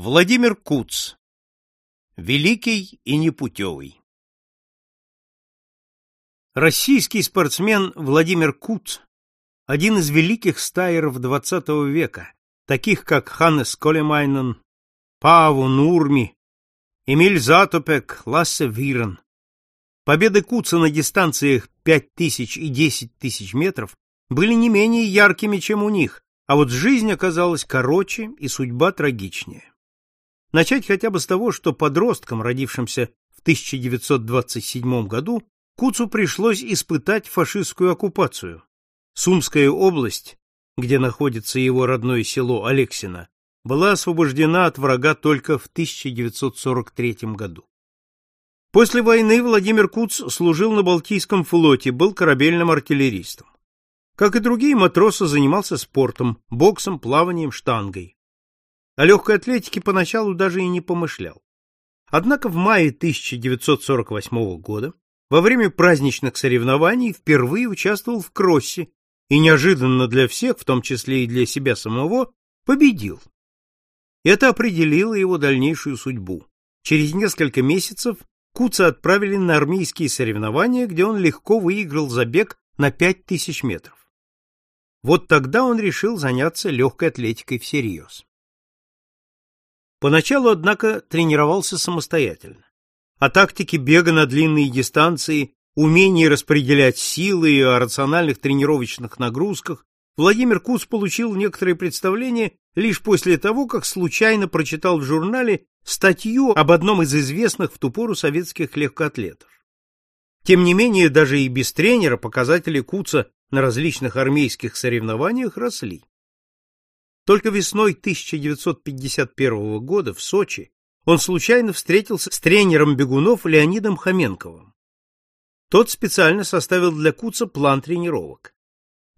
Владимир Куц. Великий и непутевый. Российский спортсмен Владимир Куц – один из великих стайеров XX века, таких как Ханнес Колемайнен, Паву Нурми, Эмиль Затопек, Лассе Вирен. Победы Куца на дистанциях 5000 и 10 тысяч метров были не менее яркими, чем у них, а вот жизнь оказалась короче и судьба трагичнее. Начать хотя бы с того, что подросткам, родившимся в 1927 году, Куцу пришлось испытать фашистскую оккупацию. Сумская область, где находится его родное село Алексино, была освобождена от врага только в 1943 году. После войны Владимир Куц служил на Балтийском флоте, был корабельным артиллеристом. Как и другие матросы, занимался спортом, боксом, плаванием, штангой. О легкой атлетике поначалу даже и не помышлял. Однако в мае 1948 года, во время праздничных соревнований, впервые участвовал в кроссе и неожиданно для всех, в том числе и для себя самого, победил. Это определило его дальнейшую судьбу. Через несколько месяцев Куца отправили на армейские соревнования, где он легко выиграл забег на 5000 метров. Вот тогда он решил заняться легкой атлетикой всерьез. Поначалу, однако, тренировался самостоятельно. О тактике бега на длинные дистанции, умении распределять силы и о рациональных тренировочных нагрузках Владимир Куц получил некоторые представления лишь после того, как случайно прочитал в журнале статью об одном из известных в ту пору советских легкоатлетов. Тем не менее, даже и без тренера показатели Куца на различных армейских соревнованиях росли. Только весной 1951 года в Сочи он случайно встретился с тренером бегунов Леонидом Хоменковым. Тот специально составил для Куца план тренировок.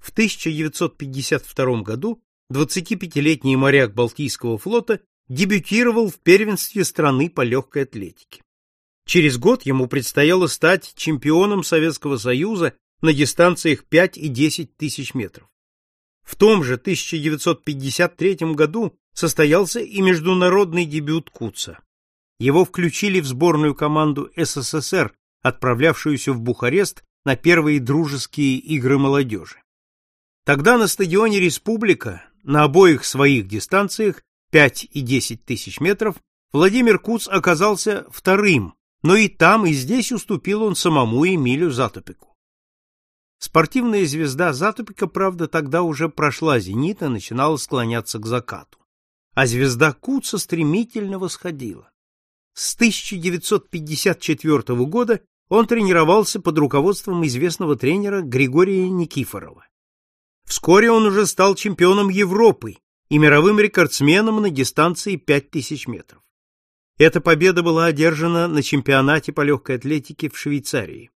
В 1952 году 25-летний моряк Балтийского флота дебютировал в первенстве страны по легкой атлетике. Через год ему предстояло стать чемпионом Советского Союза на дистанциях 5 и 10 тысяч метров. В том же 1953 году состоялся и международный дебют Куца. Его включили в сборную команду СССР, отправлявшуюся в Бухарест на первые дружеские игры молодежи. Тогда на стадионе Республика на обоих своих дистанциях 5 и 10 тысяч метров Владимир Куц оказался вторым, но и там, и здесь уступил он самому Эмилю Затопику. Спортивная звезда Затупика, правда, тогда уже прошла зенит и начинала склоняться к закату. А звезда Куца стремительно восходила. С 1954 года он тренировался под руководством известного тренера Григория Никифорова. Вскоре он уже стал чемпионом Европы и мировым рекордсменом на дистанции 5000 метров. Эта победа была одержана на чемпионате по легкой атлетике в Швейцарии.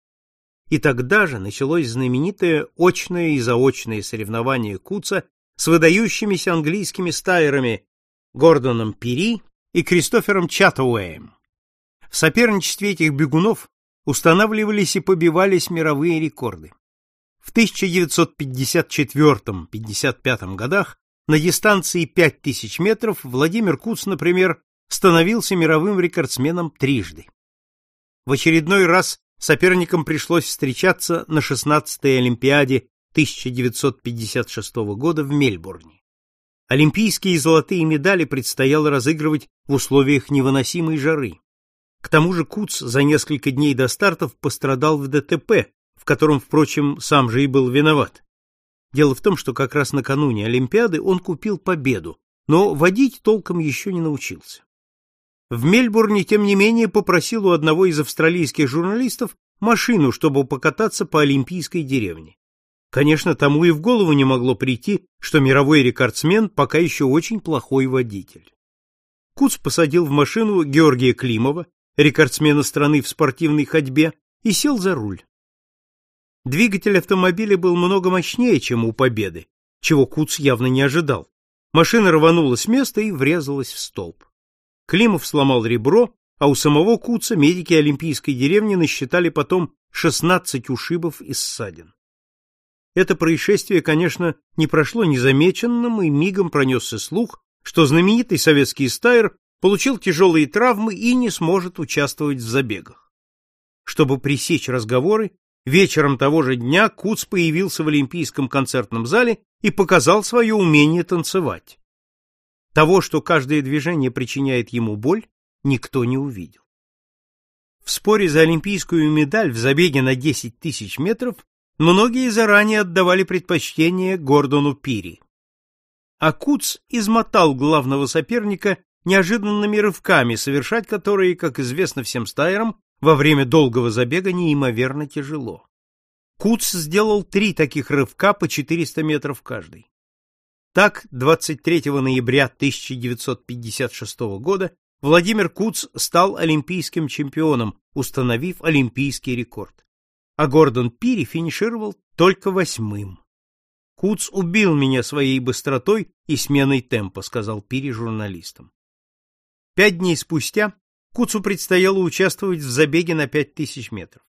И тогда же началось знаменитое очное и заочное соревнование Куца с выдающимися английскими стайерами Гордоном Пири и Кристофером Чаттауэем. В соперничестве этих бегунов устанавливались и побивались мировые рекорды. В 1954-55 годах на дистанции 5000 метров Владимир Куц, например, становился мировым рекордсменом трижды. В очередной раз соперникам пришлось встречаться на 16-й Олимпиаде 1956 года в Мельбурне. Олимпийские золотые медали предстояло разыгрывать в условиях невыносимой жары. К тому же Куц за несколько дней до стартов пострадал в ДТП, в котором, впрочем, сам же и был виноват. Дело в том, что как раз накануне Олимпиады он купил победу, но водить толком еще не научился. В Мельбурне, тем не менее, попросил у одного из австралийских журналистов машину, чтобы покататься по олимпийской деревне. Конечно, тому и в голову не могло прийти, что мировой рекордсмен пока еще очень плохой водитель. Куц посадил в машину Георгия Климова, рекордсмена страны в спортивной ходьбе, и сел за руль. Двигатель автомобиля был много мощнее, чем у Победы, чего Куц явно не ожидал. Машина рванула с места и врезалась в столб. Климов сломал ребро, а у самого Куца медики Олимпийской деревни насчитали потом 16 ушибов и ссадин. Это происшествие, конечно, не прошло незамеченным, и мигом пронесся слух, что знаменитый советский стайер получил тяжелые травмы и не сможет участвовать в забегах. Чтобы пресечь разговоры, вечером того же дня Куц появился в Олимпийском концертном зале и показал свое умение танцевать. Того, что каждое движение причиняет ему боль, никто не увидел. В споре за олимпийскую медаль в забеге на 10 тысяч метров многие заранее отдавали предпочтение Гордону Пири. А Куц измотал главного соперника неожиданными рывками, совершать которые, как известно всем стайерам, во время долгого забега неимоверно тяжело. Куц сделал три таких рывка по 400 метров каждый. Так, 23 ноября 1956 года Владимир Куц стал олимпийским чемпионом, установив олимпийский рекорд. А Гордон Пири финишировал только восьмым. Куц убил меня своей быстротой и сменой темпа, сказал Пири журналистам. Пять дней спустя Куцу предстояло участвовать в забеге на пять тысяч метров.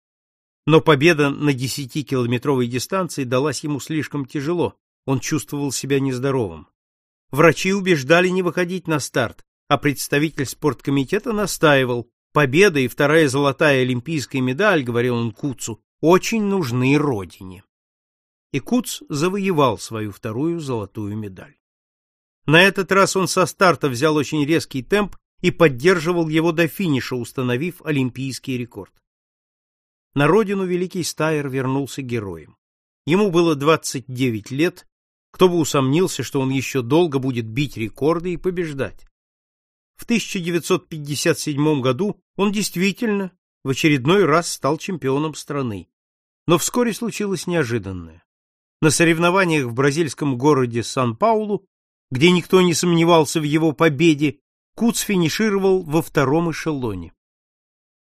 Но победа на десятикилометровой дистанции далась ему слишком тяжело, он чувствовал себя нездоровым. Врачи убеждали не выходить на старт, а представитель спорткомитета настаивал, победа и вторая золотая олимпийская медаль, говорил он Куцу, очень нужны родине. И Куц завоевал свою вторую золотую медаль. На этот раз он со старта взял очень резкий темп и поддерживал его до финиша, установив олимпийский рекорд. На родину великий Стайер вернулся героем. Ему было 29 лет, кто бы усомнился, что он еще долго будет бить рекорды и побеждать. В 1957 году он действительно в очередной раз стал чемпионом страны. Но вскоре случилось неожиданное. На соревнованиях в бразильском городе Сан-Паулу, где никто не сомневался в его победе, Куц финишировал во втором эшелоне.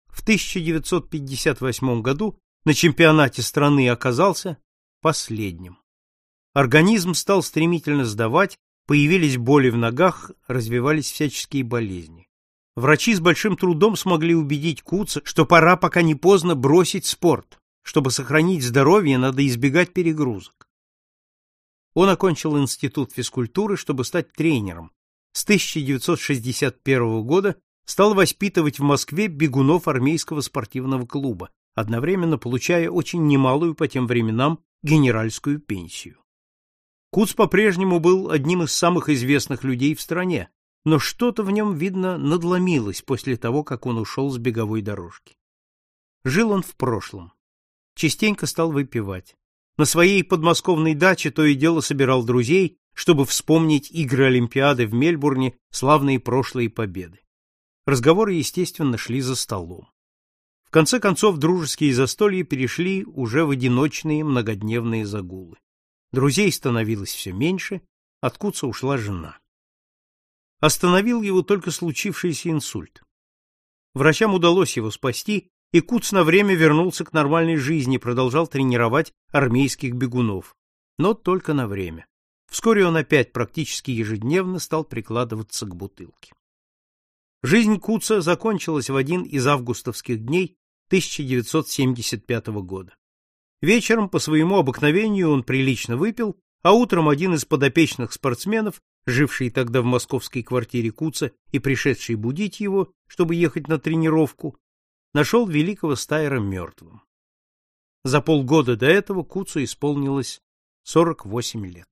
В 1958 году на чемпионате страны оказался последним. Организм стал стремительно сдавать, Появились боли в ногах, развивались всяческие болезни. Врачи с большим трудом смогли убедить Куца, что пора, пока не поздно, бросить спорт. Чтобы сохранить здоровье, надо избегать перегрузок. Он окончил институт физкультуры, чтобы стать тренером. С 1961 года стал воспитывать в Москве бегунов армейского спортивного клуба, одновременно получая очень немалую по тем временам генеральскую пенсию. Куц по-прежнему был одним из самых известных людей в стране, но что-то в нем, видно, надломилось после того, как он ушел с беговой дорожки. Жил он в прошлом. Частенько стал выпивать. На своей подмосковной даче то и дело собирал друзей, чтобы вспомнить игры Олимпиады в Мельбурне, славные прошлые победы. Разговоры, естественно, шли за столом. В конце концов, дружеские застолья перешли уже в одиночные многодневные загулы. Друзей становилось все меньше, от Куца ушла жена. Остановил его только случившийся инсульт. Врачам удалось его спасти, и Куц на время вернулся к нормальной жизни, продолжал тренировать армейских бегунов, но только на время. Вскоре он опять практически ежедневно стал прикладываться к бутылке. Жизнь Куца закончилась в один из августовских дней 1975 года. Вечером по своему обыкновению он прилично выпил, а утром один из подопечных спортсменов, живший тогда в московской квартире Куца и пришедший будить его, чтобы ехать на тренировку, нашел великого Стайера мертвым. За полгода до этого Куцу исполнилось 48 лет.